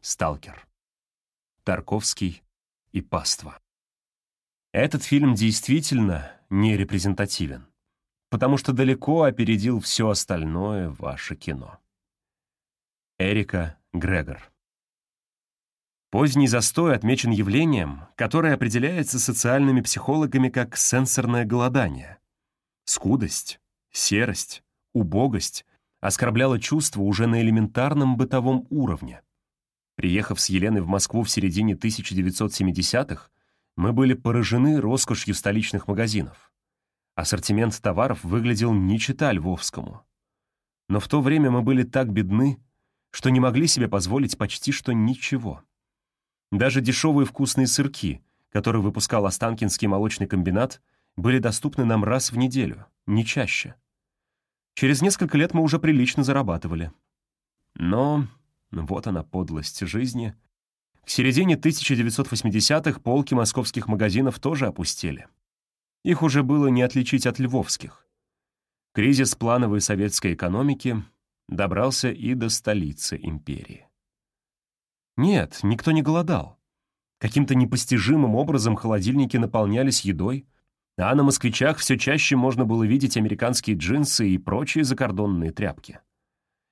«Сталкер». Тарковский и Паства. Этот фильм действительно не репрезентативен, потому что далеко опередил все остальное ваше кино. Эрика Грегор Поздний застой отмечен явлением, которое определяется социальными психологами как сенсорное голодание. Скудость, серость, убогость оскорбляла чувство уже на элементарном бытовом уровне. Приехав с Еленой в Москву в середине 1970-х, мы были поражены роскошью столичных магазинов. Ассортимент товаров выглядел не чита Львовскому. Но в то время мы были так бедны, что не могли себе позволить почти что ничего. Даже дешевые вкусные сырки, которые выпускал Останкинский молочный комбинат, были доступны нам раз в неделю, не чаще. Через несколько лет мы уже прилично зарабатывали. Но вот она подлость жизни. К середине 1980-х полки московских магазинов тоже опустели. Их уже было не отличить от львовских. Кризис плановой советской экономики добрался и до столицы империи. Нет, никто не голодал. Каким-то непостижимым образом холодильники наполнялись едой, а на москвичах все чаще можно было видеть американские джинсы и прочие закордонные тряпки.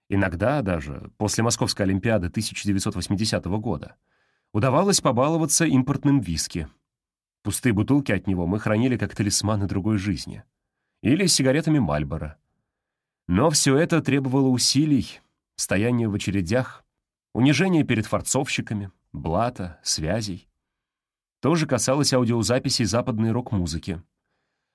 Иногда даже, после Московской Олимпиады 1980 года, удавалось побаловаться импортным виски. Пустые бутылки от него мы хранили как талисманы другой жизни. Или сигаретами Мальбора. Но все это требовало усилий, стояния в очередях, унижения перед форцовщиками, блата, связей. То же касалось аудиозаписей западной рок-музыки.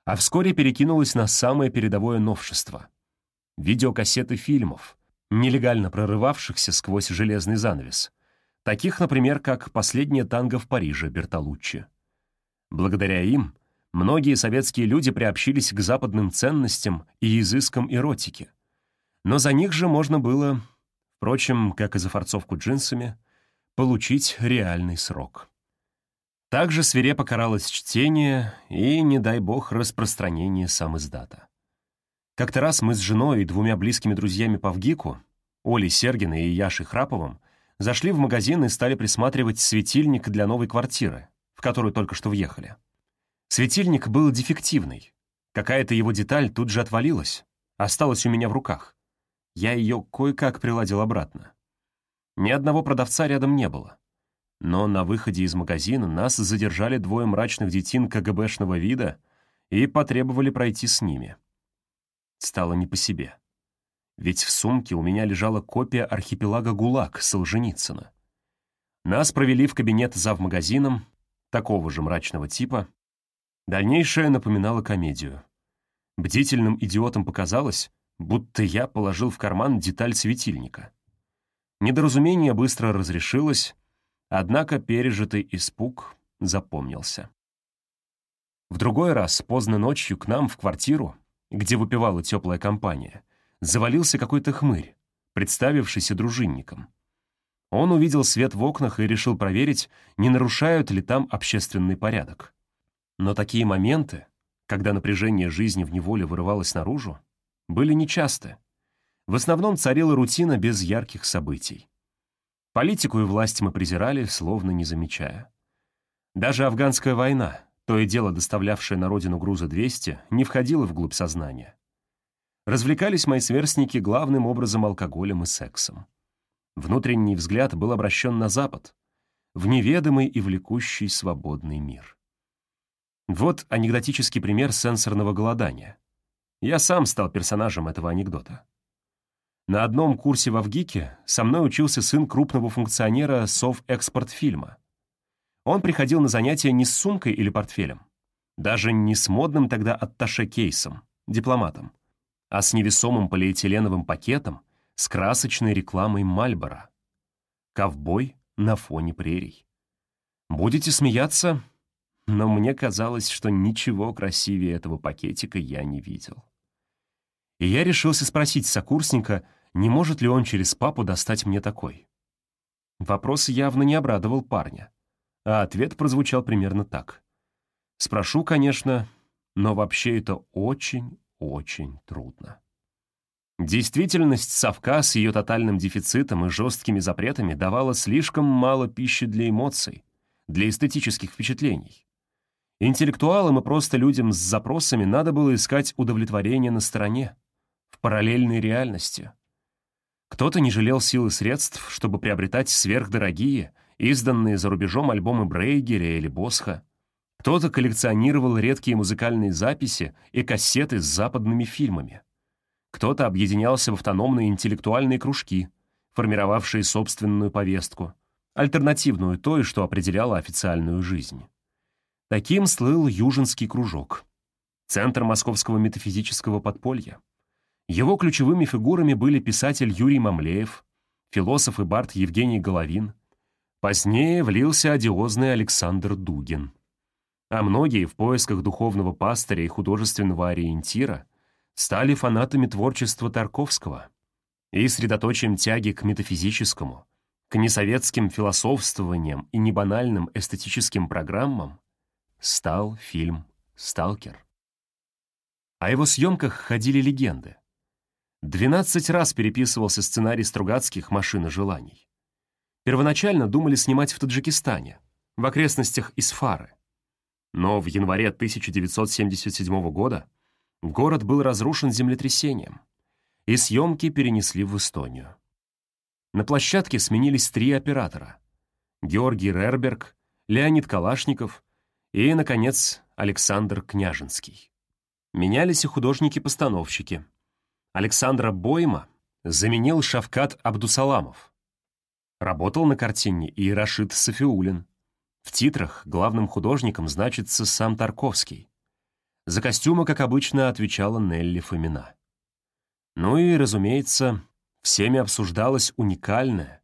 А вскоре перекинулось на самое передовое новшество — видеокассеты фильмов — нелегально прорывавшихся сквозь железный занавес, таких, например, как «Последнее танго в Париже» Бертолуччи. Благодаря им многие советские люди приобщились к западным ценностям и изыскам эротики. Но за них же можно было, впрочем, как и за форцовку джинсами, получить реальный срок. Также свирепо каралось чтение и, не дай бог, распространение сам издата. Как-то раз мы с женой и двумя близкими друзьями по ВГИКу, Олей Сергиной и Яшей Храповым, зашли в магазин и стали присматривать светильник для новой квартиры, в которую только что въехали. Светильник был дефективный. Какая-то его деталь тут же отвалилась, осталась у меня в руках. Я ее кое-как приладил обратно. Ни одного продавца рядом не было. Но на выходе из магазина нас задержали двое мрачных детин КГБшного вида и потребовали пройти с ними стало не по себе. Ведь в сумке у меня лежала копия архипелага ГУЛАГ Солженицына. Нас провели в кабинет завмагазином, такого же мрачного типа. Дальнейшее напоминало комедию. Бдительным идиотам показалось, будто я положил в карман деталь светильника. Недоразумение быстро разрешилось, однако пережитый испуг запомнился. В другой раз, поздно ночью, к нам в квартиру где выпивала теплая компания, завалился какой-то хмырь, представившийся дружинником. Он увидел свет в окнах и решил проверить, не нарушают ли там общественный порядок. Но такие моменты, когда напряжение жизни в неволе вырывалось наружу, были нечасты. В основном царила рутина без ярких событий. Политику и власть мы презирали, словно не замечая. Даже афганская война, то и дело доставлявшее на родину груза 200, не входило вглубь сознания. Развлекались мои сверстники главным образом алкоголем и сексом. Внутренний взгляд был обращен на Запад, в неведомый и влекущий свободный мир. Вот анекдотический пример сенсорного голодания. Я сам стал персонажем этого анекдота. На одном курсе в Авгике со мной учился сын крупного функционера Совэкспортфильма. Он приходил на занятия не с сумкой или портфелем, даже не с модным тогда атташе-кейсом, дипломатом, а с невесомым полиэтиленовым пакетом с красочной рекламой Мальбора. Ковбой на фоне прерий. Будете смеяться, но мне казалось, что ничего красивее этого пакетика я не видел. И я решился спросить сокурсника, не может ли он через папу достать мне такой. Вопрос явно не обрадовал парня а ответ прозвучал примерно так. Спрошу, конечно, но вообще это очень-очень трудно. Действительность совка с ее тотальным дефицитом и жесткими запретами давала слишком мало пищи для эмоций, для эстетических впечатлений. Интеллектуалам и просто людям с запросами надо было искать удовлетворение на стороне, в параллельной реальности. Кто-то не жалел сил и средств, чтобы приобретать сверхдорогие, изданные за рубежом альбомы Брейгеля или Босха. Кто-то коллекционировал редкие музыкальные записи и кассеты с западными фильмами. Кто-то объединялся в автономные интеллектуальные кружки, формировавшие собственную повестку, альтернативную той, что определяла официальную жизнь. Таким слыл Южинский кружок, центр московского метафизического подполья. Его ключевыми фигурами были писатель Юрий Мамлеев, философ и бард Евгений Головин. Позднее влился одиозный Александр Дугин. А многие в поисках духовного пастыря и художественного ориентира стали фанатами творчества Тарковского и средоточием тяги к метафизическому, к несоветским философствованиям и небанальным эстетическим программам стал фильм «Сталкер». О его съемках ходили легенды. Двенадцать раз переписывался сценарий Стругацких «Машина желаний». Первоначально думали снимать в Таджикистане, в окрестностях Исфары. Но в январе 1977 года Город был разрушен землетрясением, и съемки перенесли в Эстонию. На площадке сменились три оператора — Георгий Рерберг, Леонид Калашников и, наконец, Александр Княжинский. Менялись и художники-постановщики. Александра Бойма заменил Шавкат Абдусаламов. Работал на картине и Рашид Софиулин. В титрах главным художником значится сам Тарковский. За костюмы, как обычно, отвечала Нелли Фомина. Ну и, разумеется, всеми обсуждалось уникальное,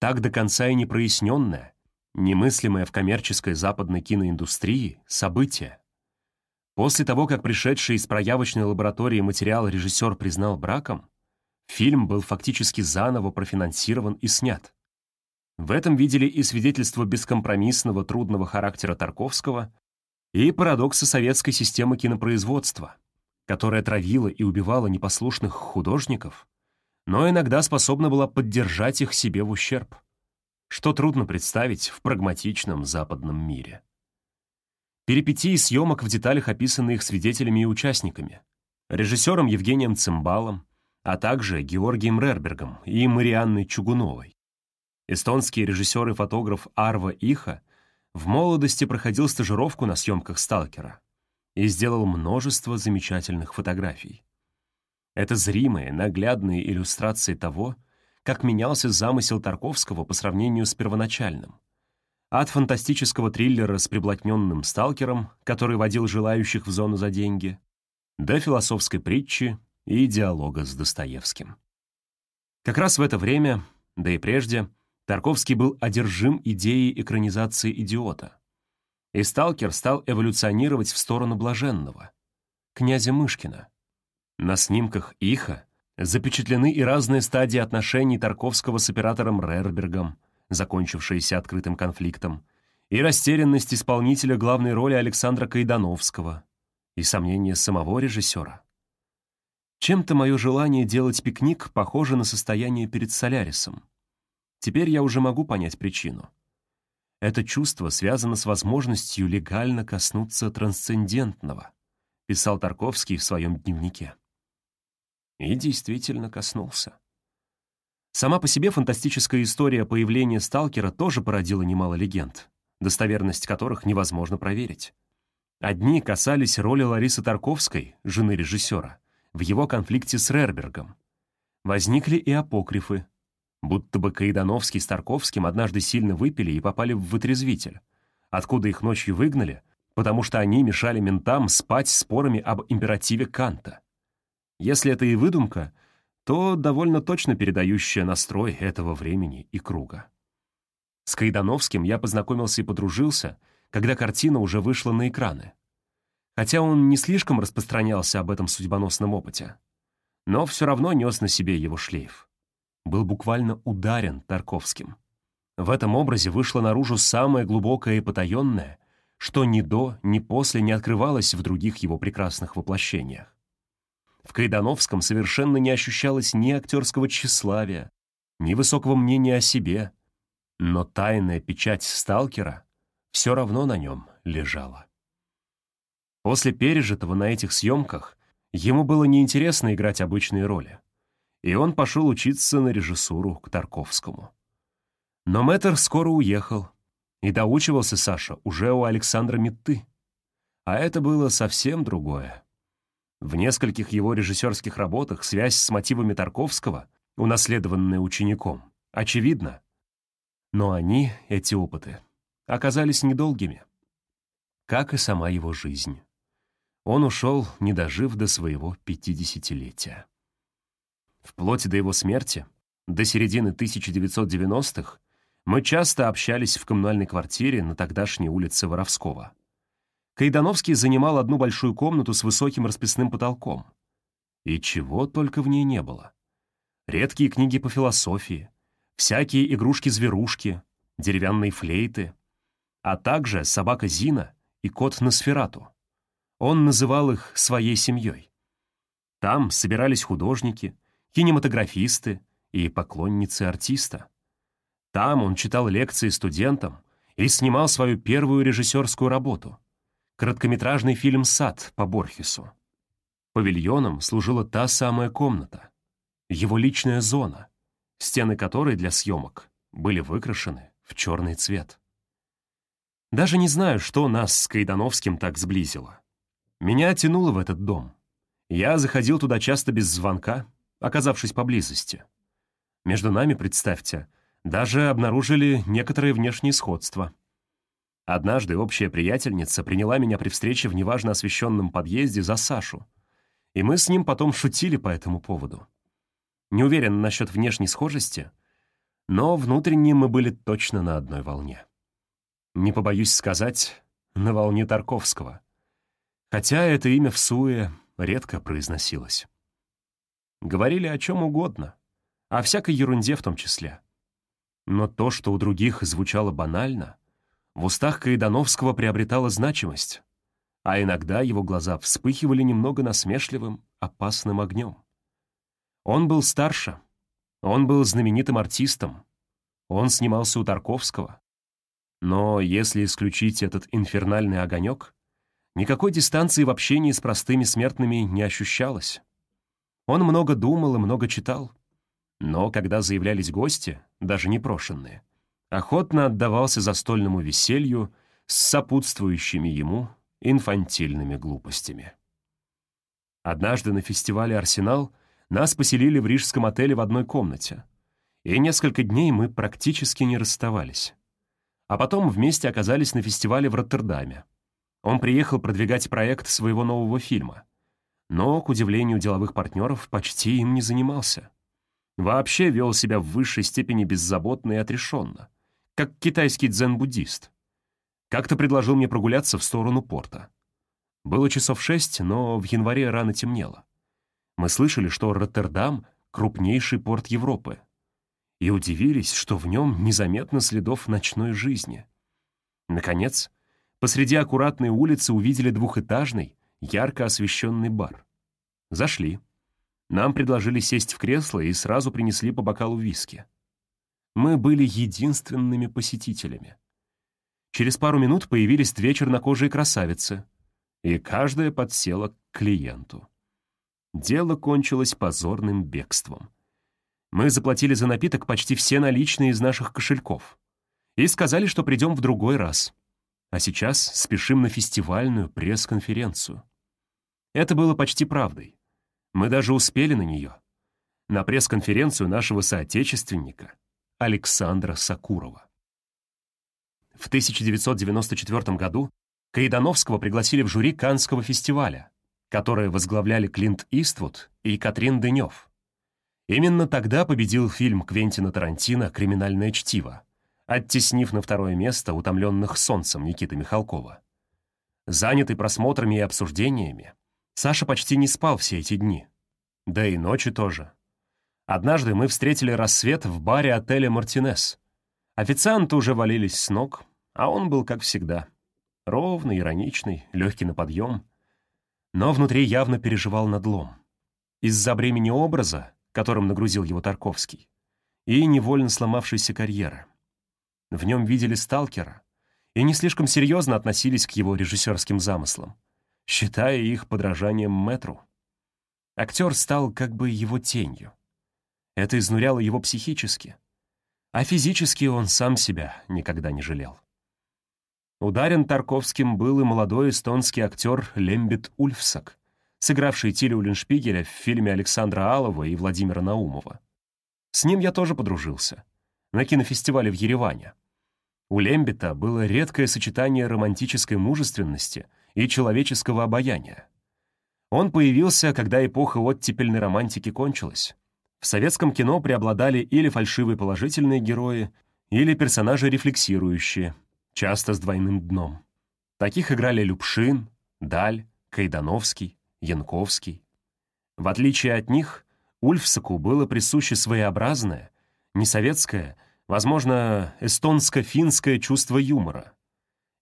так до конца и не проясненное, немыслимое в коммерческой западной киноиндустрии событие. После того, как пришедший из проявочной лаборатории материал режиссер признал браком, фильм был фактически заново профинансирован и снят. В этом видели и свидетельство бескомпромиссного трудного характера Тарковского, и парадоксы советской системы кинопроизводства, которая травила и убивала непослушных художников, но иногда способна была поддержать их себе в ущерб, что трудно представить в прагматичном западном мире. Перипетии съемок в деталях описаны их свидетелями и участниками, режиссером Евгением Цимбалом, а также Георгием Рербергом и Марианной Чугуновой. Эстонский режиссер и фотограф Арва Иха в молодости проходил стажировку на съемках «Сталкера» и сделал множество замечательных фотографий. Это зримые, наглядные иллюстрации того, как менялся замысел Тарковского по сравнению с первоначальным. От фантастического триллера с приблотненным сталкером, который водил желающих в зону за деньги, до философской притчи и диалога с Достоевским. Как раз в это время, да и прежде, Тарковский был одержим идеей экранизации «Идиота». И «Сталкер» стал эволюционировать в сторону блаженного, князя Мышкина. На снимках Иха запечатлены и разные стадии отношений Тарковского с оператором Рербергом, закончившиеся открытым конфликтом, и растерянность исполнителя главной роли Александра Кайдановского, и сомнения самого режиссера. Чем-то мое желание делать пикник похоже на состояние перед Солярисом. Теперь я уже могу понять причину. Это чувство связано с возможностью легально коснуться трансцендентного, писал Тарковский в своем дневнике. И действительно коснулся. Сама по себе фантастическая история появления сталкера тоже породила немало легенд, достоверность которых невозможно проверить. Одни касались роли Ларисы Тарковской, жены режиссера, в его конфликте с Рербергом. Возникли и апокрифы, Будто бы Каидановский с Тарковским однажды сильно выпили и попали в вытрезвитель, откуда их ночью выгнали, потому что они мешали ментам спать спорами об императиве Канта. Если это и выдумка, то довольно точно передающая настрой этого времени и круга. С Кайдановским я познакомился и подружился, когда картина уже вышла на экраны. Хотя он не слишком распространялся об этом судьбоносном опыте, но все равно нес на себе его шлейф был буквально ударен Тарковским. В этом образе вышло наружу самое глубокое и потаенное, что ни до, ни после не открывалось в других его прекрасных воплощениях. В Кайдановском совершенно не ощущалось ни актерского тщеславия, ни высокого мнения о себе, но тайная печать сталкера все равно на нем лежала. После пережитого на этих съемках ему было неинтересно играть обычные роли, и он пошел учиться на режиссуру к Тарковскому. Но мэтр скоро уехал, и доучивался Саша уже у Александра Митты. А это было совсем другое. В нескольких его режиссерских работах связь с мотивами Тарковского, унаследованная учеником, очевидна. Но они, эти опыты, оказались недолгими, как и сама его жизнь. Он ушел, не дожив до своего пятидесятилетия. Вплоть до его смерти, до середины 1990-х, мы часто общались в коммунальной квартире на тогдашней улице Воровского. Кайдановский занимал одну большую комнату с высоким расписным потолком. И чего только в ней не было. Редкие книги по философии, всякие игрушки-зверушки, деревянные флейты, а также собака Зина и кот Носферату. Он называл их своей семьей. Там собирались художники, кинематографисты и поклонницы артиста. Там он читал лекции студентам и снимал свою первую режиссерскую работу — короткометражный фильм «Сад» по Борхесу. Павильоном служила та самая комната, его личная зона, стены которой для съемок были выкрашены в черный цвет. Даже не знаю, что нас с Кайдановским так сблизило. Меня тянуло в этот дом. Я заходил туда часто без звонка, оказавшись поблизости. Между нами, представьте, даже обнаружили некоторые внешние сходства. Однажды общая приятельница приняла меня при встрече в неважно освещенном подъезде за Сашу, и мы с ним потом шутили по этому поводу. Не уверен насчет внешней схожести, но внутренне мы были точно на одной волне. Не побоюсь сказать, на волне Тарковского — хотя это имя в Суе редко произносилось. Говорили о чем угодно, о всякой ерунде в том числе. Но то, что у других звучало банально, в устах Каидановского приобретало значимость, а иногда его глаза вспыхивали немного насмешливым, опасным огнем. Он был старше, он был знаменитым артистом, он снимался у Тарковского. Но если исключить этот инфернальный огонек, Никакой дистанции в общении с простыми смертными не ощущалось. Он много думал и много читал. Но когда заявлялись гости, даже непрошенные, охотно отдавался застольному веселью с сопутствующими ему инфантильными глупостями. Однажды на фестивале «Арсенал» нас поселили в рижском отеле в одной комнате, и несколько дней мы практически не расставались. А потом вместе оказались на фестивале в Роттердаме. Он приехал продвигать проект своего нового фильма. Но, к удивлению деловых партнеров, почти им не занимался. Вообще вел себя в высшей степени беззаботно и отрешенно, как китайский дзен-буддист. Как-то предложил мне прогуляться в сторону порта. Было часов шесть, но в январе рано темнело. Мы слышали, что Роттердам — крупнейший порт Европы. И удивились, что в нем незаметно следов ночной жизни. Наконец, посреди аккуратной улицы увидели двухэтажный, ярко освещенный бар. Зашли. Нам предложили сесть в кресло и сразу принесли по бокалу виски. Мы были единственными посетителями. Через пару минут появились две чернокожие красавицы, и каждая подсела к клиенту. Дело кончилось позорным бегством. Мы заплатили за напиток почти все наличные из наших кошельков и сказали, что придем в другой раз — а сейчас спешим на фестивальную пресс-конференцию. Это было почти правдой. Мы даже успели на нее. На пресс-конференцию нашего соотечественника Александра Сакурова. В 1994 году Каидановского пригласили в жюри Канского фестиваля, которое возглавляли Клинт Иствуд и Катрин Дынев. Именно тогда победил фильм Квентина Тарантино «Криминальное чтиво», оттеснив на второе место утомленных солнцем Никиты Михалкова. Занятый просмотрами и обсуждениями, Саша почти не спал все эти дни. Да и ночи тоже. Однажды мы встретили рассвет в баре отеля «Мартинес». Официанты уже валились с ног, а он был, как всегда, ровный, ироничный, легкий на подъем, но внутри явно переживал надлом. из-за бремени образа, которым нагрузил его Тарковский, и невольно сломавшейся карьеры. В нем видели сталкера и не слишком серьезно относились к его режиссерским замыслам, считая их подражанием метру. Актер стал как бы его тенью. Это изнуряло его психически, а физически он сам себя никогда не жалел. Ударен Тарковским был и молодой эстонский актер Лембит Ульфсак, сыгравший Тиля Уллиншпигеля в фильме Александра Алова и Владимира Наумова. С ним я тоже подружился. На кинофестивале в Ереване. У Лембита было редкое сочетание романтической мужественности и человеческого обаяния. Он появился, когда эпоха оттепельной романтики кончилась. В советском кино преобладали или фальшивые положительные герои, или персонажи рефлексирующие, часто с двойным дном. Таких играли Любшин, Даль, Кайдановский, Янковский. В отличие от них, Ульфсаку было присуще своеобразное, не советское, возможно, эстонско-финское чувство юмора.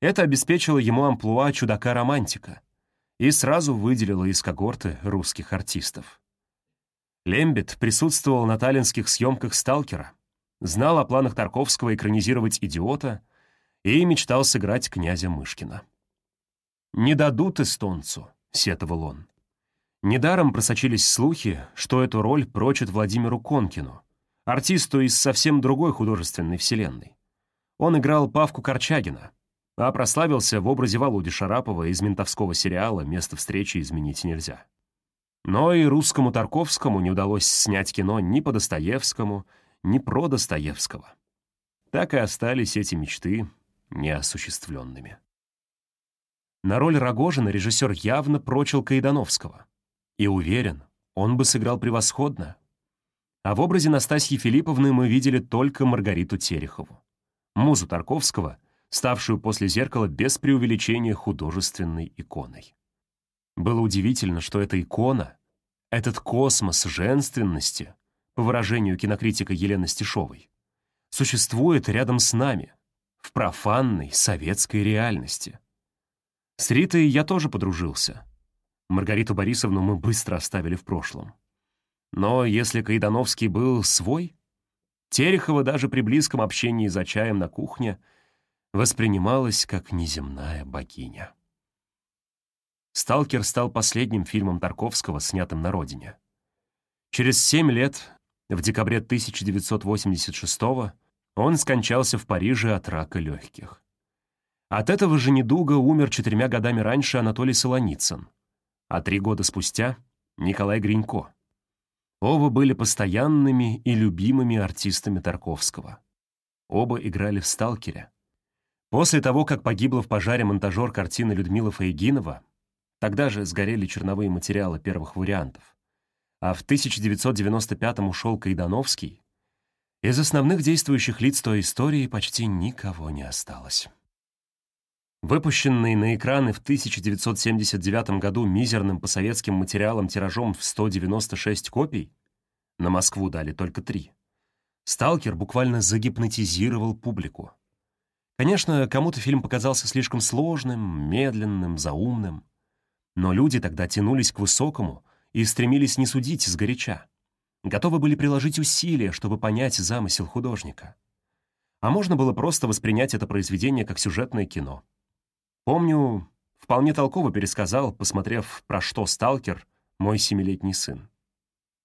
Это обеспечило ему амплуа чудака-романтика и сразу выделило из когорты русских артистов. Лембит присутствовал на таллинских съемках «Сталкера», знал о планах Тарковского экранизировать «Идиота» и мечтал сыграть князя Мышкина. «Не дадут эстонцу», — сетовал он. Недаром просочились слухи, что эту роль прочит Владимиру Конкину, артисту из совсем другой художественной вселенной. Он играл Павку Корчагина, а прославился в образе Володи Шарапова из ментовского сериала «Место встречи изменить нельзя». Но и русскому Тарковскому не удалось снять кино ни по Достоевскому, ни про Достоевского. Так и остались эти мечты неосуществленными. На роль Рогожина режиссер явно прочил Кайдановского. И уверен, он бы сыграл превосходно. А в образе Настасьи Филипповны мы видели только Маргариту Терехову, музу Тарковского, ставшую после «Зеркала» без преувеличения художественной иконой. Было удивительно, что эта икона, этот космос женственности, по выражению кинокритика Елены Стешовой, существует рядом с нами, в профанной советской реальности. С Ритой я тоже подружился. Маргариту Борисовну мы быстро оставили в прошлом. Но если Кайдановский был свой, Терехова даже при близком общении за чаем на кухне воспринималась как неземная богиня. «Сталкер» стал последним фильмом Тарковского, снятым на родине. Через семь лет, в декабре 1986 он скончался в Париже от рака легких. От этого же недуга умер четырьмя годами раньше Анатолий Солоницын, а три года спустя — Николай Гринько. Оба были постоянными и любимыми артистами Тарковского. Оба играли в «Сталкере». После того, как погибла в пожаре монтажер картины Людмила Фаегинова, Тогда же сгорели черновые материалы первых вариантов. А в 1995-м ушел Кайдановский. Из основных действующих лиц той истории почти никого не осталось. Выпущенный на экраны в 1979 году мизерным по советским материалам тиражом в 196 копий, на Москву дали только три, «Сталкер» буквально загипнотизировал публику. Конечно, кому-то фильм показался слишком сложным, медленным, заумным. Но люди тогда тянулись к высокому и стремились не судить сгоряча. Готовы были приложить усилия, чтобы понять замысел художника. А можно было просто воспринять это произведение как сюжетное кино. Помню, вполне толково пересказал, посмотрев «Про что сталкер» мой семилетний сын.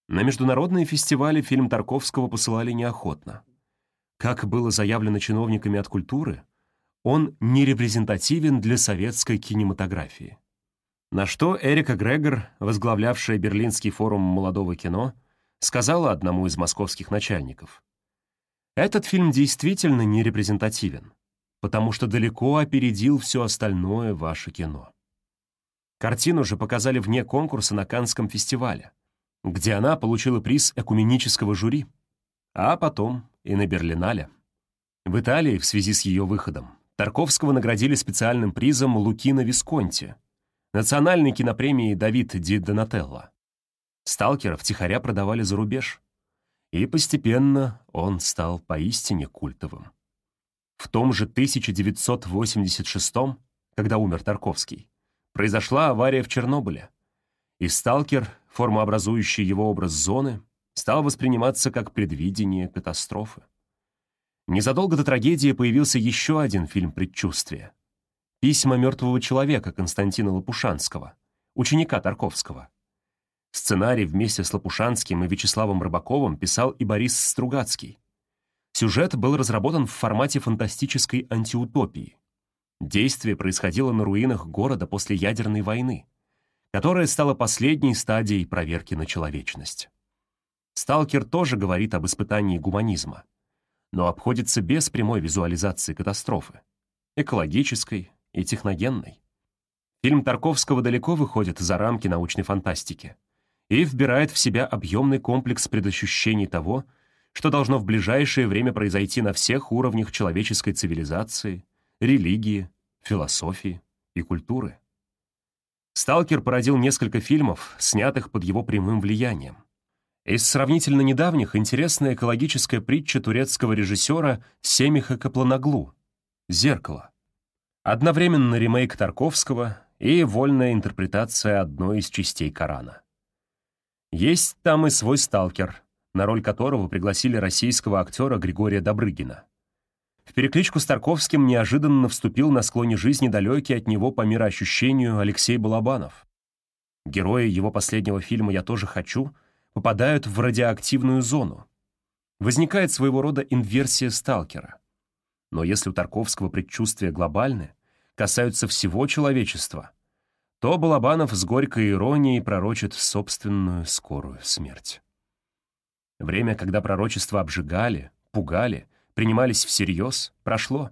На международные фестивали фильм Тарковского посылали неохотно. Как было заявлено чиновниками от культуры, он не репрезентативен для советской кинематографии. На что Эрика Грегор, возглавлявшая Берлинский форум молодого кино, сказала одному из московских начальников. «Этот фильм действительно не репрезентативен, потому что далеко опередил все остальное ваше кино». Картину же показали вне конкурса на Каннском фестивале, где она получила приз экуменического жюри, а потом и на Берлинале. В Италии в связи с ее выходом Тарковского наградили специальным призом Лукино Висконти — национальной кинопремии Давид Ди Донателло. Сталкера втихаря продавали за рубеж. И постепенно он стал поистине культовым. В том же 1986 когда умер Тарковский, произошла авария в Чернобыле, и «Сталкер» формообразующий его образ зоны, стал восприниматься как предвидение катастрофы. Незадолго до трагедии появился еще один фильм «Предчувствие» — «Письма мертвого человека» Константина Лопушанского, ученика Тарковского. Сценарий вместе с Лопушанским и Вячеславом Рыбаковым писал и Борис Стругацкий. Сюжет был разработан в формате фантастической антиутопии. Действие происходило на руинах города после ядерной войны, которая стала последней стадией проверки на человечность. Сталкер тоже говорит об испытании гуманизма, но обходится без прямой визуализации катастрофы, экологической и техногенной. Фильм Тарковского далеко выходит за рамки научной фантастики и вбирает в себя объемный комплекс предощущений того, что должно в ближайшее время произойти на всех уровнях человеческой цивилизации, религии, философии и культуры. «Сталкер» породил несколько фильмов, снятых под его прямым влиянием. Из сравнительно недавних интересная экологическая притча турецкого режиссера Семиха Капланаглу «Зеркало». Одновременно ремейк Тарковского и вольная интерпретация одной из частей Корана. Есть там и свой «Сталкер», на роль которого пригласили российского актера Григория Добрыгина. В перекличку с Тарковским неожиданно вступил на склоне жизни далекий от него по мироощущению Алексей Балабанов. Герои его последнего фильма «Я тоже хочу» попадают в радиоактивную зону. Возникает своего рода инверсия сталкера. Но если у Тарковского предчувствия глобальны, касаются всего человечества, то Балабанов с горькой иронией пророчит собственную скорую смерть. Время, когда пророчества обжигали, пугали — принимались всерьез, прошло.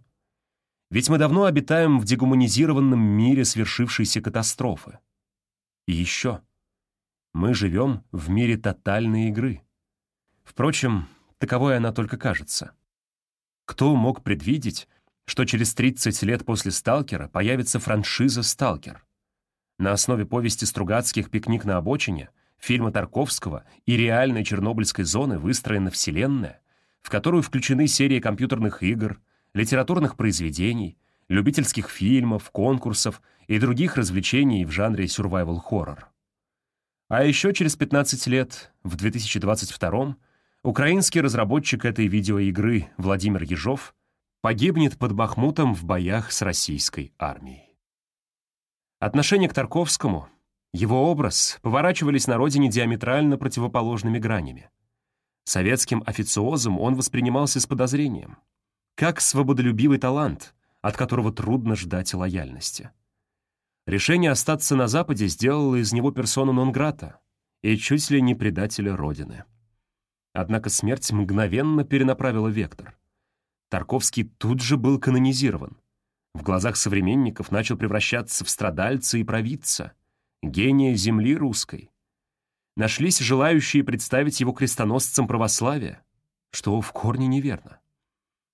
Ведь мы давно обитаем в дегуманизированном мире свершившейся катастрофы. И еще. Мы живем в мире тотальной игры. Впрочем, таковой она только кажется. Кто мог предвидеть, что через 30 лет после «Сталкера» появится франшиза «Сталкер»? На основе повести Стругацких «Пикник на обочине», фильма Тарковского и реальной Чернобыльской зоны выстроена вселенная, в которую включены серии компьютерных игр, литературных произведений, любительских фильмов, конкурсов и других развлечений в жанре survival horror. А еще через 15 лет, в 2022 украинский разработчик этой видеоигры Владимир Ежов погибнет под Бахмутом в боях с российской армией. Отношение к Тарковскому, его образ поворачивались на родине диаметрально противоположными гранями. Советским официозом он воспринимался с подозрением, как свободолюбивый талант, от которого трудно ждать лояльности. Решение остаться на Западе сделало из него персону нон-грата и чуть ли не предателя Родины. Однако смерть мгновенно перенаправила вектор. Тарковский тут же был канонизирован. В глазах современников начал превращаться в страдальца и провидца, гения земли русской, нашлись желающие представить его крестоносцем православия, что в корне неверно.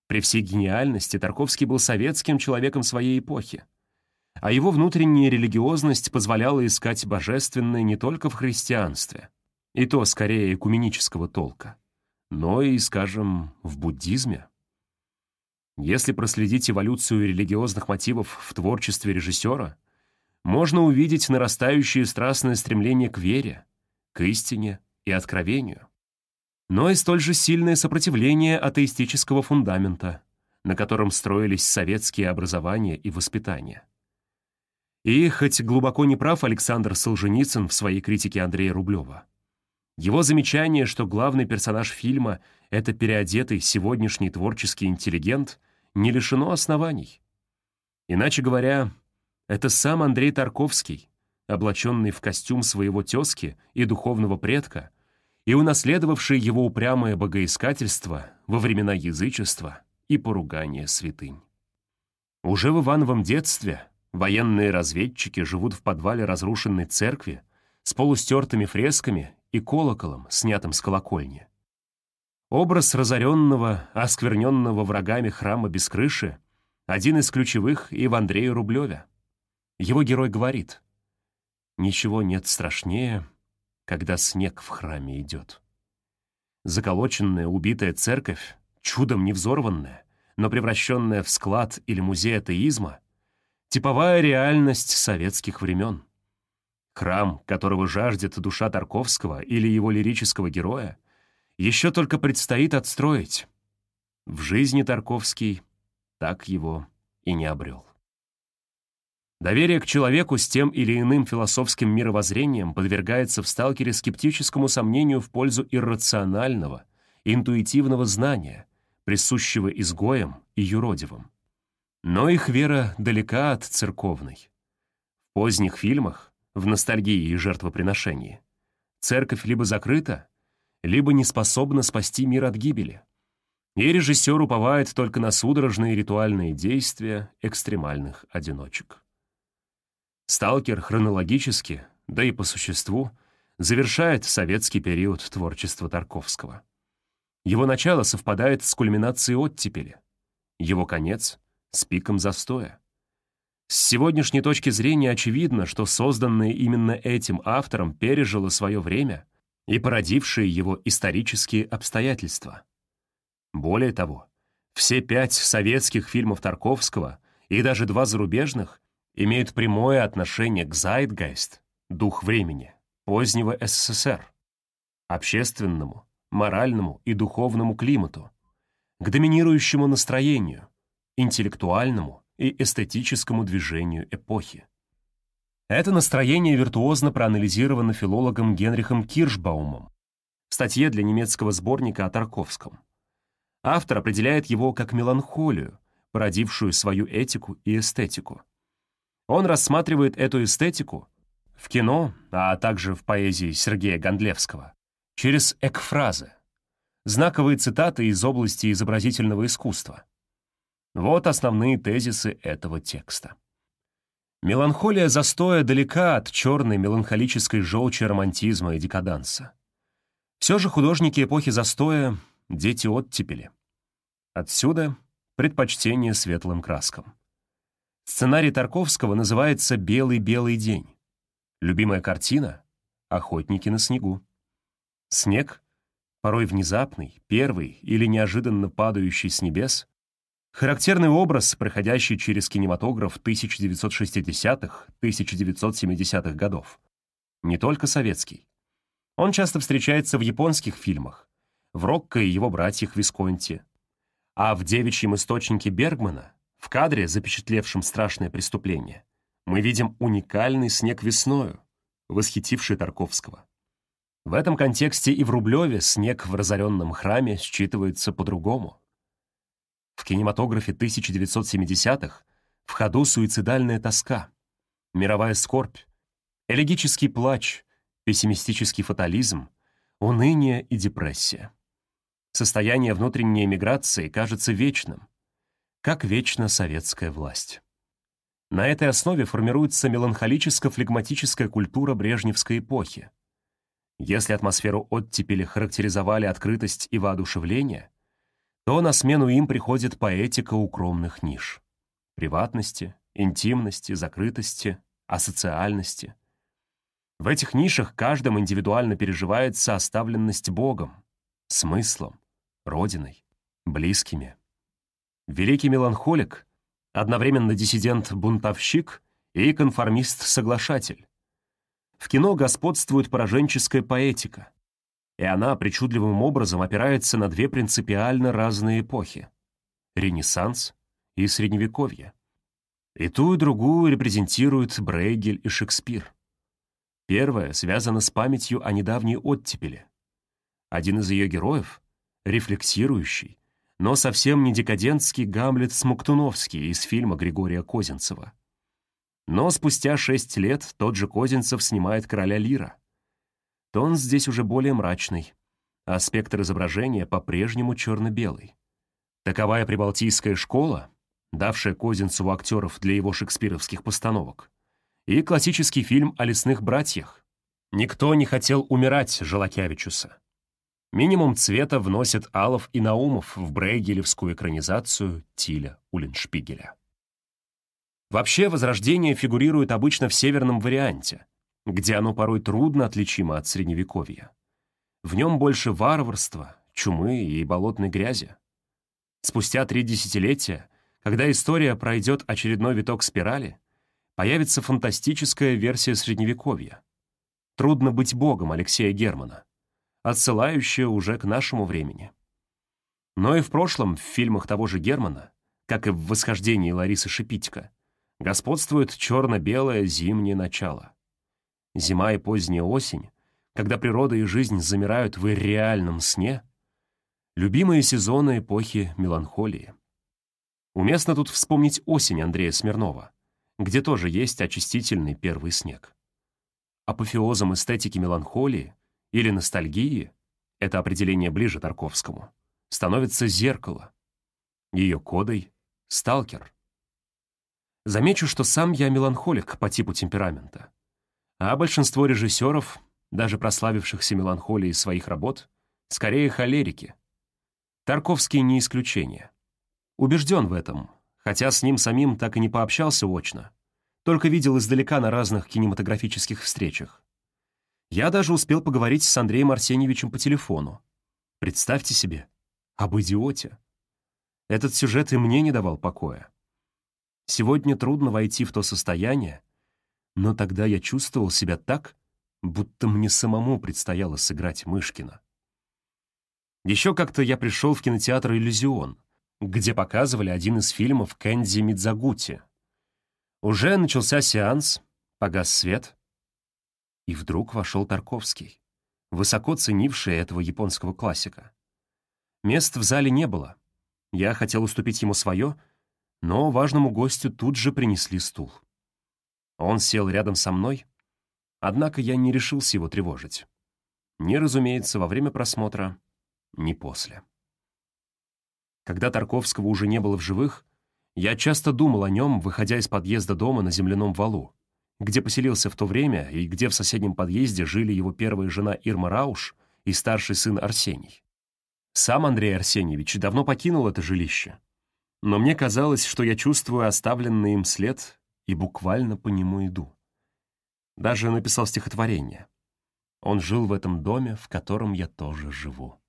При всей гениальности Тарковский был советским человеком своей эпохи, а его внутренняя религиозность позволяла искать божественное не только в христианстве, и то скорее экуменического толка, но и, скажем, в буддизме. Если проследить эволюцию религиозных мотивов в творчестве режиссера, можно увидеть нарастающее страстное стремление к вере, к истине и откровению, но и столь же сильное сопротивление атеистического фундамента, на котором строились советские образования и воспитание. И хоть глубоко не прав Александр Солженицын в своей критике Андрея Рублева, его замечание, что главный персонаж фильма — это переодетый сегодняшний творческий интеллигент, не лишено оснований. Иначе говоря, это сам Андрей Тарковский, облаченный в костюм своего тезки и духовного предка, и унаследовавший его упрямое богоискательство во времена язычества и поругания святынь. Уже в Ивановом детстве военные разведчики живут в подвале разрушенной церкви с полустертыми фресками и колоколом, снятым с колокольни. Образ разоренного, оскверненного врагами храма без крыши — один из ключевых и в Андрее Рублеве. Его герой говорит — Ничего нет страшнее, когда снег в храме идет. Заколоченная, убитая церковь, чудом не взорванная, но превращенная в склад или музей атеизма, типовая реальность советских времен. Храм, которого жаждет душа Тарковского или его лирического героя, еще только предстоит отстроить. В жизни Тарковский так его и не обрел. Доверие к человеку с тем или иным философским мировоззрением подвергается в сталкере скептическому сомнению в пользу иррационального, интуитивного знания, присущего изгоям и юродивым. Но их вера далека от церковной. В поздних фильмах, в ностальгии и жертвоприношении, церковь либо закрыта, либо не способна спасти мир от гибели. И режиссер уповает только на судорожные ритуальные действия экстремальных одиночек. Сталкер хронологически, да и по существу, завершает советский период творчества Тарковского. Его начало совпадает с кульминацией оттепели, его конец — с пиком застоя. С сегодняшней точки зрения очевидно, что созданное именно этим автором пережило свое время и породившие его исторические обстоятельства. Более того, все пять советских фильмов Тарковского и даже два зарубежных имеют прямое отношение к Zeitgeist, дух времени, позднего СССР, общественному, моральному и духовному климату, к доминирующему настроению, интеллектуальному и эстетическому движению эпохи. Это настроение виртуозно проанализировано филологом Генрихом Киршбаумом в статье для немецкого сборника о Тарковском. Автор определяет его как меланхолию, породившую свою этику и эстетику. Он рассматривает эту эстетику в кино, а также в поэзии Сергея Гондлевского, через экфразы, знаковые цитаты из области изобразительного искусства. Вот основные тезисы этого текста. Меланхолия застоя далека от черной меланхолической желчи романтизма и декаданса. Все же художники эпохи застоя — дети оттепели. Отсюда предпочтение светлым краскам. Сценарий Тарковского называется «Белый-белый день». Любимая картина — «Охотники на снегу». Снег, порой внезапный, первый или неожиданно падающий с небес, характерный образ, проходящий через кинематограф 1960-х, 1970-х годов. Не только советский. Он часто встречается в японских фильмах, в Рокко и его братьях Висконти, а в «Девичьем источнике» Бергмана в кадре, запечатлевшем страшное преступление, мы видим уникальный снег весною, восхитивший Тарковского. В этом контексте и в Рублеве снег в разоренном храме считывается по-другому. В кинематографе 1970-х в ходу суицидальная тоска, мировая скорбь, элегический плач, пессимистический фатализм, уныние и депрессия. Состояние внутренней эмиграции кажется вечным, как вечно советская власть. На этой основе формируется меланхолическо-флегматическая культура брежневской эпохи. Если атмосферу оттепели характеризовали открытость и воодушевление, то на смену им приходит поэтика укромных ниш. Приватности, интимности, закрытости, асоциальности. В этих нишах каждым индивидуально переживается оставленность Богом, смыслом, Родиной, близкими. Великий меланхолик, одновременно диссидент-бунтовщик и конформист-соглашатель. В кино господствует пораженческая поэтика, и она причудливым образом опирается на две принципиально разные эпохи — Ренессанс и Средневековье. И ту, и другую репрезентируют Брейгель и Шекспир. Первая связана с памятью о недавней оттепели. Один из ее героев, рефлексирующий, но совсем не декадентский Гамлет Смоктуновский из фильма Григория Козинцева. Но спустя шесть лет тот же Козинцев снимает «Короля Лира». Тон здесь уже более мрачный, а спектр изображения по-прежнему черно-белый. Таковая прибалтийская школа, давшая Козинцеву актеров для его шекспировских постановок, и классический фильм о лесных братьях. Никто не хотел умирать Желакявичуса. Минимум цвета вносит Алов и Наумов в брейгелевскую экранизацию Тиля Уллиншпигеля. Вообще, Возрождение фигурирует обычно в северном варианте, где оно порой трудно отличимо от Средневековья. В нем больше варварства, чумы и болотной грязи. Спустя три десятилетия, когда история пройдет очередной виток спирали, появится фантастическая версия Средневековья. «Трудно быть богом» Алексея Германа, отсылающая уже к нашему времени. Но и в прошлом в фильмах того же Германа, как и в «Восхождении» Ларисы Шипитько, господствует черно-белое зимнее начало. Зима и поздняя осень, когда природа и жизнь замирают в реальном сне, любимые сезоны эпохи меланхолии. Уместно тут вспомнить осень Андрея Смирнова, где тоже есть очистительный первый снег. Апофеозом эстетики меланхолии или ностальгии — это определение ближе Тарковскому — становится зеркало. Ее кодой — сталкер. Замечу, что сам я меланхолик по типу темперамента. А большинство режиссеров, даже прославившихся меланхолией своих работ, скорее холерики. Тарковский не исключение. Убежден в этом, хотя с ним самим так и не пообщался очно, только видел издалека на разных кинематографических встречах. Я даже успел поговорить с Андреем Арсеньевичем по телефону. Представьте себе, об идиоте. Этот сюжет и мне не давал покоя. Сегодня трудно войти в то состояние, но тогда я чувствовал себя так, будто мне самому предстояло сыграть Мышкина. Еще как-то я пришел в кинотеатр «Иллюзион», где показывали один из фильмов Кэнди Мидзагути. Уже начался сеанс, погас свет, и вдруг вошел Тарковский, высоко ценивший этого японского классика. Мест в зале не было. Я хотел уступить ему свое, но важному гостю тут же принесли стул. Он сел рядом со мной, однако я не решился его тревожить. Ни, разумеется, во время просмотра, ни после. Когда Тарковского уже не было в живых, я часто думал о нем, выходя из подъезда дома на земляном валу, где поселился в то время и где в соседнем подъезде жили его первая жена Ирма Рауш и старший сын Арсений. Сам Андрей Арсеньевич давно покинул это жилище, но мне казалось, что я чувствую оставленный им след и буквально по нему иду. Даже написал стихотворение. Он жил в этом доме, в котором я тоже живу.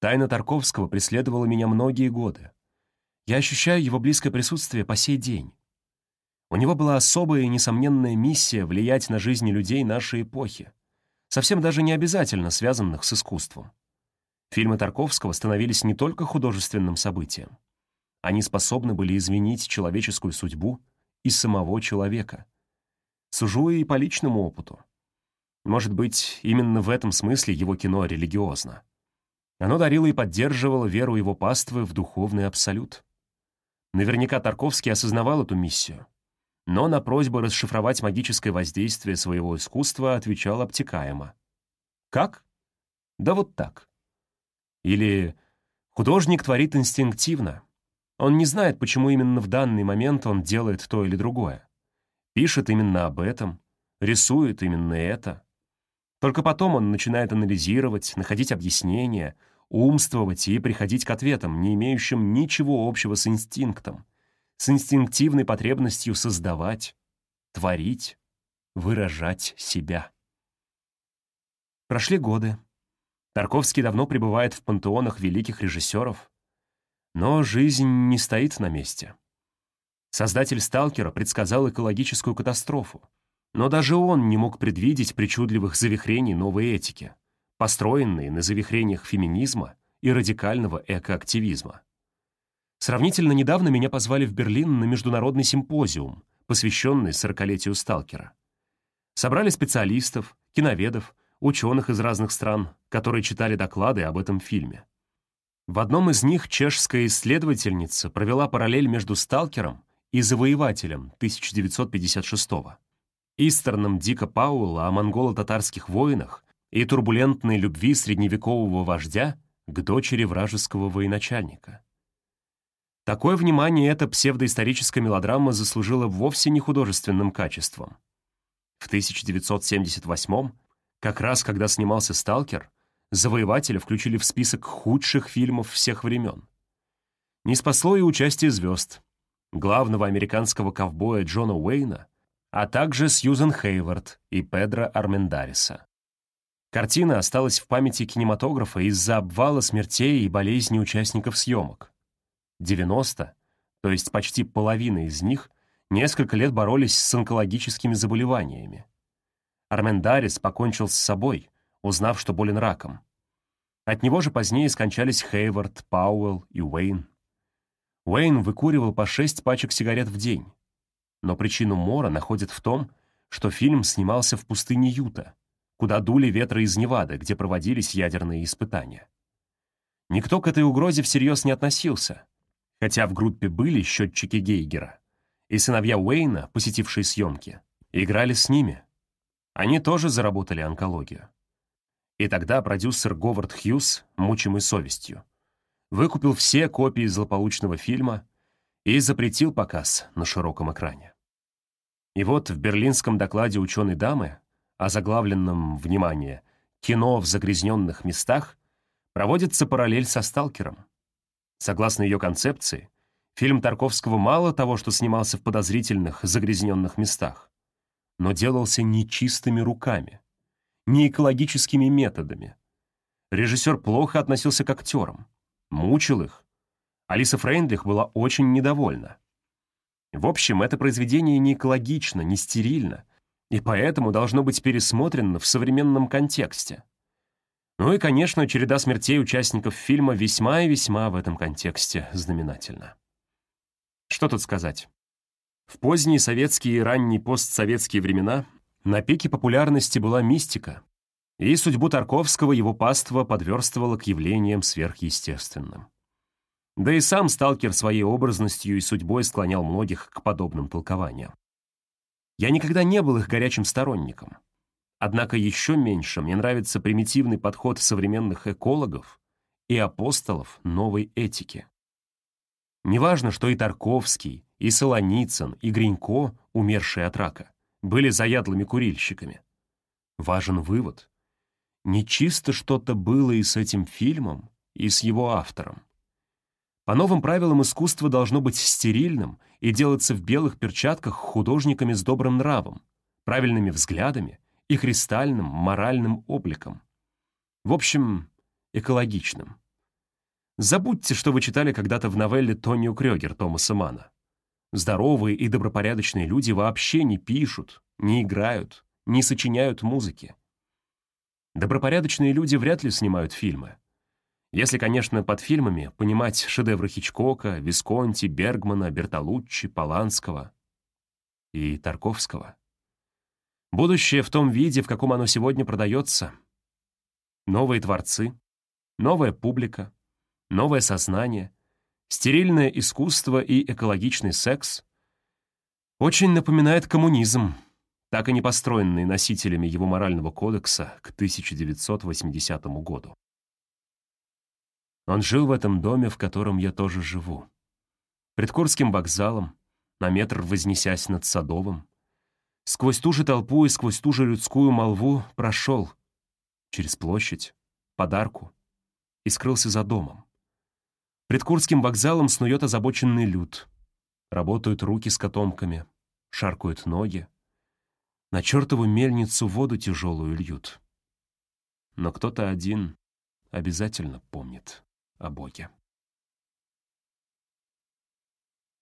Тайна Тарковского преследовала меня многие годы. Я ощущаю его близкое присутствие по сей день. У него была особая и несомненная миссия влиять на жизни людей нашей эпохи, совсем даже не обязательно связанных с искусством. Фильмы Тарковского становились не только художественным событием. Они способны были изменить человеческую судьбу и самого человека. Сужу и по личному опыту. Может быть, именно в этом смысле его кино религиозно. Оно дарило и поддерживало веру его паствы в духовный абсолют. Наверняка Тарковский осознавал эту миссию. Но на просьбу расшифровать магическое воздействие своего искусства отвечал обтекаемо. Как? Да вот так. Или художник творит инстинктивно, он не знает, почему именно в данный момент он делает то или другое. Пишет именно об этом, рисует именно это. Только потом он начинает анализировать, находить объяснения, умствовать и приходить к ответам, не имеющим ничего общего с инстинктом, с инстинктивной потребностью создавать, творить, выражать себя. Прошли годы. Тарковский давно пребывает в пантеонах великих режиссеров, но жизнь не стоит на месте. Создатель «Сталкера» предсказал экологическую катастрофу, но даже он не мог предвидеть причудливых завихрений новой этики, построенной на завихрениях феминизма и радикального экоактивизма. Сравнительно недавно меня позвали в Берлин на международный симпозиум, посвященный сорокалетию «Сталкера». Собрали специалистов, киноведов, ученых из разных стран, которые читали доклады об этом фильме. В одном из них чешская исследовательница провела параллель между «Сталкером» и «Завоевателем» 1956-го, Истерном Дика Пауэлла о монголо-татарских войнах и турбулентной любви средневекового вождя к дочери вражеского военачальника. Такое внимание эта псевдоисторическая мелодрама заслужила вовсе не художественным качеством. В 1978 как раз когда снимался «Сталкер», «Завоевателя» включили в список худших фильмов всех времен. Не спасло и участие звезд, главного американского ковбоя Джона Уэйна, а также Сьюзен Хейвард и Педро Армендариса. Картина осталась в памяти кинематографа из-за обвала смертей и болезней участников съемок. 90, то есть почти половина из них, несколько лет боролись с онкологическими заболеваниями. Армендарис покончил с собой, узнав, что болен раком. От него же позднее скончались Хейвард, Пауэлл и Уэйн. Уэйн выкуривал по шесть пачек сигарет в день. Но причину мора находят в том, что фильм снимался в пустыне Юта, куда дули ветры из Невады, где проводились ядерные испытания. Никто к этой угрозе всерьез не относился, хотя в группе были счетчики Гейгера, и сыновья Уэйна, посетившие съемки, играли с ними. Они тоже заработали онкологию. И тогда продюсер Говард Хьюз, мучимый совестью, выкупил все копии злополучного фильма и запретил показ на широком экране. И вот в берлинском докладе ученой дамы, о заглавленном «Внимание! Кино в загрязненных местах» проводится параллель со «Сталкером». Согласно ее концепции, фильм Тарковского мало того, что снимался в подозрительных, загрязненных местах, но делался нечистыми руками, не экологическими методами. Режиссер плохо относился к актерам, мучил их. Алиса Фрейндлих была очень недовольна. В общем, это произведение не экологично, не стерильно, и поэтому должно быть пересмотрено в современном контексте. Ну и, конечно, череда смертей участников фильма весьма и весьма в этом контексте знаменательна. Что тут сказать? В поздние советские и ранние постсоветские времена на пике популярности была мистика, и судьбу Тарковского его паства подверстывала к явлениям сверхъестественным. Да и сам сталкер своей образностью и судьбой склонял многих к подобным толкованиям. Я никогда не был их горячим сторонником. Однако еще меньше мне нравится примитивный подход современных экологов и апостолов новой этики. Неважно, что и Тарковский, и Солоницын, и Гринько, умершие от рака, были заядлыми курильщиками. Важен вывод. Нечисто что-то было и с этим фильмом, и с его автором. По новым правилам искусство должно быть стерильным и делаться в белых перчатках художниками с добрым нравом, правильными взглядами и кристальным моральным обликом. В общем, экологичным. Забудьте, что вы читали когда-то в новелле Тонио Крёгер Томаса Мана. Здоровые и добропорядочные люди вообще не пишут, не играют, не сочиняют музыки. Добропорядочные люди вряд ли снимают фильмы. Если, конечно, под фильмами понимать шедевры Хичкока, Висконти, Бергмана, Бертолуччи, Поланского и Тарковского. Будущее в том виде, в каком оно сегодня продается. Новые творцы, новая публика, новое сознание, стерильное искусство и экологичный секс очень напоминает коммунизм, так и не построенный носителями его морального кодекса к 1980 году. Он жил в этом доме, в котором я тоже живу. Пред Курским вокзалом, на метр вознесясь над Садовым. Сквозь ту же толпу и сквозь ту же людскую молву прошел. Через площадь, подарку. И скрылся за домом. Пред Курским вокзалом снует озабоченный люд. Работают руки с котомками, шаркают ноги. На чертову мельницу воду тяжелую льют. Но кто-то один обязательно помнит о Боге.